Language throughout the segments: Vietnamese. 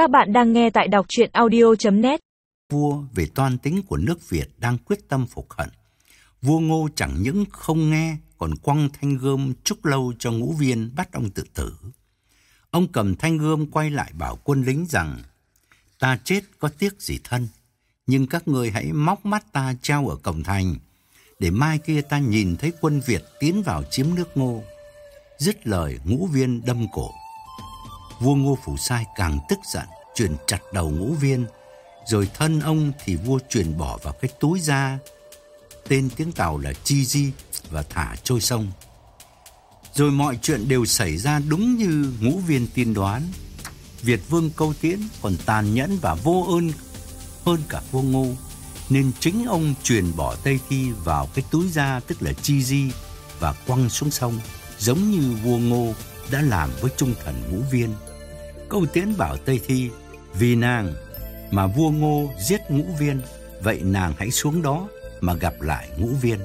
Các bạn đang nghe tại đọc chuyện audio.net Vua về toan tính của nước Việt đang quyết tâm phục hận. Vua Ngô chẳng những không nghe, còn quăng thanh gươm chúc lâu cho ngũ viên bắt ông tự tử. Ông cầm thanh gươm quay lại bảo quân lính rằng Ta chết có tiếc gì thân, nhưng các người hãy móc mắt ta treo ở cổng thành, để mai kia ta nhìn thấy quân Việt tiến vào chiếm nước Ngô. Dứt lời ngũ viên đâm cổ vua Ngô Phủ Sai càng tức giận, chuyển chặt đầu ngũ viên, rồi thân ông thì vua chuyển bỏ vào cái túi da, tên tiếng Tàu là Chi Di và thả trôi sông. Rồi mọi chuyện đều xảy ra đúng như ngũ viên tiên đoán. Việt vương câu tiễn còn tàn nhẫn và vô ơn hơn cả vua Ngô, nên chính ông truyền bỏ Tây Thi vào cái túi da tức là Chi Di và quăng xuống sông, giống như vua Ngô đã làm với trung thần ngũ viên. Câu tiễn bảo Tây Thi, vì nàng mà vua Ngô giết ngũ viên, vậy nàng hãy xuống đó mà gặp lại ngũ viên.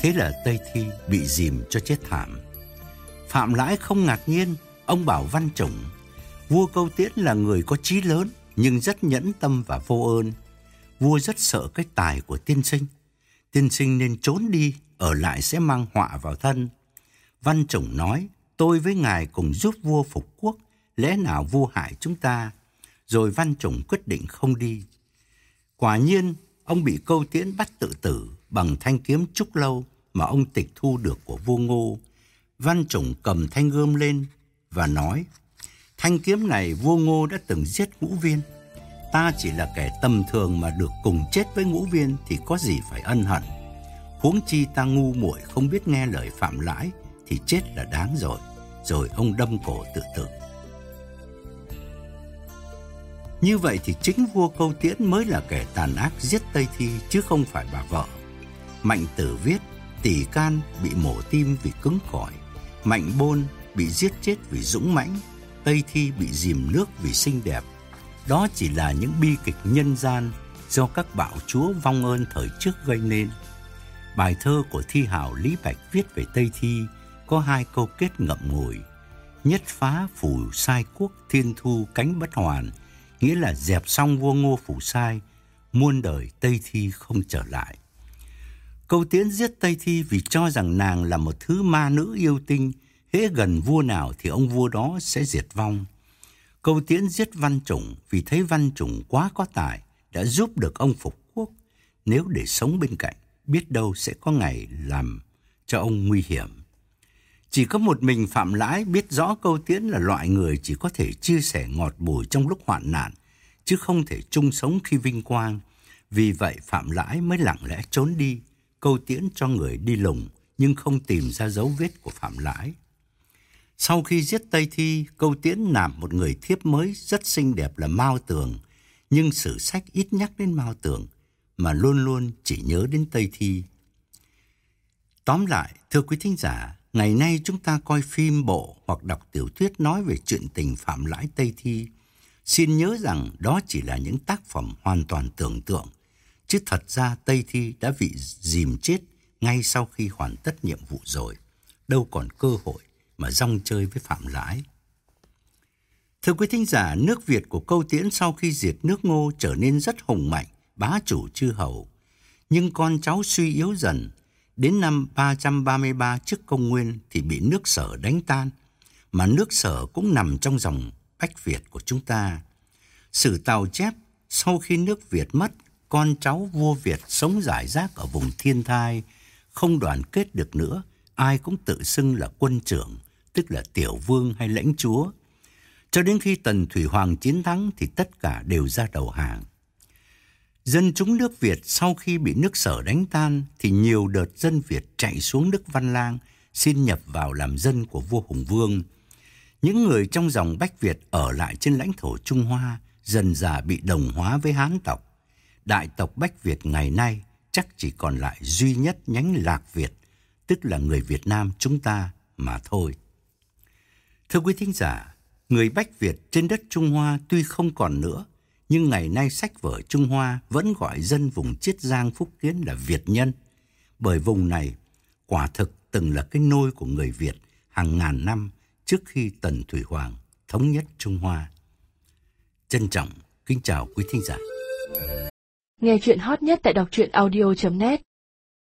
Thế là Tây Thi bị dìm cho chết thảm. Phạm Lãi không ngạc nhiên, ông bảo Văn Chủng, vua Câu Tiễn là người có trí lớn nhưng rất nhẫn tâm và vô ơn. Vua rất sợ cái tài của tiên sinh. Tiên sinh nên trốn đi, ở lại sẽ mang họa vào thân. Văn Chủng nói, tôi với ngài cùng giúp vua phục quốc, lẽ nào vua hại chúng ta? Rồi Văn trùng quyết định không đi. Quả nhiên, ông bị câu tiễn bắt tự tử bằng thanh kiếm trúc lâu mà ông tịch thu được của vua Ngô. Văn trùng cầm thanh gươm lên và nói, thanh kiếm này vua Ngô đã từng giết ngũ viên. Ta chỉ là kẻ tầm thường mà được cùng chết với ngũ viên thì có gì phải ân hận. Huống chi ta ngu muội không biết nghe lời phạm lãi thì chết là đáng rồi. Rồi ông đâm cổ tự tử. Như vậy thì chính vua Câu Tiễn mới là kẻ tàn ác giết Tây Thi chứ không phải bà vợ. Mạnh Tử viết, tỷ can bị mổ tim vì cứng cỏi, Mạnh Bôn bị giết chết vì dũng mãnh, Tây Thi bị dìm nước vì xinh đẹp. Đó chỉ là những bi kịch nhân gian do các bạo chúa vong ơn thời trước gây nên. Bài thơ của thi hào Lý Bạch viết về Tây Thi có hai câu kết ngậm ngùi. Nhất phá phủ sai quốc thiên thu cánh bất hoàn, nghĩa là dẹp xong vua Ngô Phủ Sai, muôn đời Tây Thi không trở lại. Câu tiễn giết Tây Thi vì cho rằng nàng là một thứ ma nữ yêu tinh, hễ gần vua nào thì ông vua đó sẽ diệt vong. Câu tiễn giết Văn Chủng vì thấy Văn Chủng quá có tài, đã giúp được ông phục quốc. Nếu để sống bên cạnh, biết đâu sẽ có ngày làm cho ông nguy hiểm. Chỉ có một mình Phạm Lãi biết rõ câu tiễn là loại người chỉ có thể chia sẻ ngọt bùi trong lúc hoạn nạn, chứ không thể chung sống khi vinh quang. Vì vậy Phạm Lãi mới lặng lẽ trốn đi, câu tiễn cho người đi lùng, nhưng không tìm ra dấu vết của Phạm Lãi. Sau khi giết Tây Thi, câu tiễn nạp một người thiếp mới rất xinh đẹp là Mao Tường, nhưng sử sách ít nhắc đến Mao Tường, mà luôn luôn chỉ nhớ đến Tây Thi. Tóm lại, thưa quý thính giả, Ngày nay chúng ta coi phim bộ hoặc đọc tiểu thuyết nói về chuyện tình Phạm Lãi Tây Thi. Xin nhớ rằng đó chỉ là những tác phẩm hoàn toàn tưởng tượng, chứ thật ra Tây Thi đã bị dìm chết ngay sau khi hoàn tất nhiệm vụ rồi. Đâu còn cơ hội mà rong chơi với Phạm Lãi. Thưa quý thính giả, nước Việt của câu tiễn sau khi diệt nước ngô trở nên rất hùng mạnh, bá chủ chư hầu. Nhưng con cháu suy yếu dần, Đến năm 333 trước công nguyên thì bị nước sở đánh tan, mà nước sở cũng nằm trong dòng Bách Việt của chúng ta. Sử Tàu chép, sau khi nước Việt mất, con cháu vua Việt sống giải rác ở vùng thiên thai, không đoàn kết được nữa, ai cũng tự xưng là quân trưởng, tức là tiểu vương hay lãnh chúa. Cho đến khi Tần Thủy Hoàng chiến thắng thì tất cả đều ra đầu hàng. Dân chúng nước Việt sau khi bị nước sở đánh tan thì nhiều đợt dân Việt chạy xuống nước Văn Lang xin nhập vào làm dân của vua Hùng Vương. Những người trong dòng Bách Việt ở lại trên lãnh thổ Trung Hoa dần dà bị đồng hóa với Hán tộc. Đại tộc Bách Việt ngày nay chắc chỉ còn lại duy nhất nhánh Lạc Việt, tức là người Việt Nam chúng ta mà thôi. Thưa quý thính giả, người Bách Việt trên đất Trung Hoa tuy không còn nữa, nhưng ngày nay sách vở Trung Hoa vẫn gọi dân vùng Chiết Giang Phúc Kiến là Việt nhân, bởi vùng này quả thực từng là cái nôi của người Việt hàng ngàn năm trước khi Tần Thủy Hoàng thống nhất Trung Hoa. Trân trọng kính chào quý thính giả. Nghe chuyện hot nhất tại đọc truyện audio.net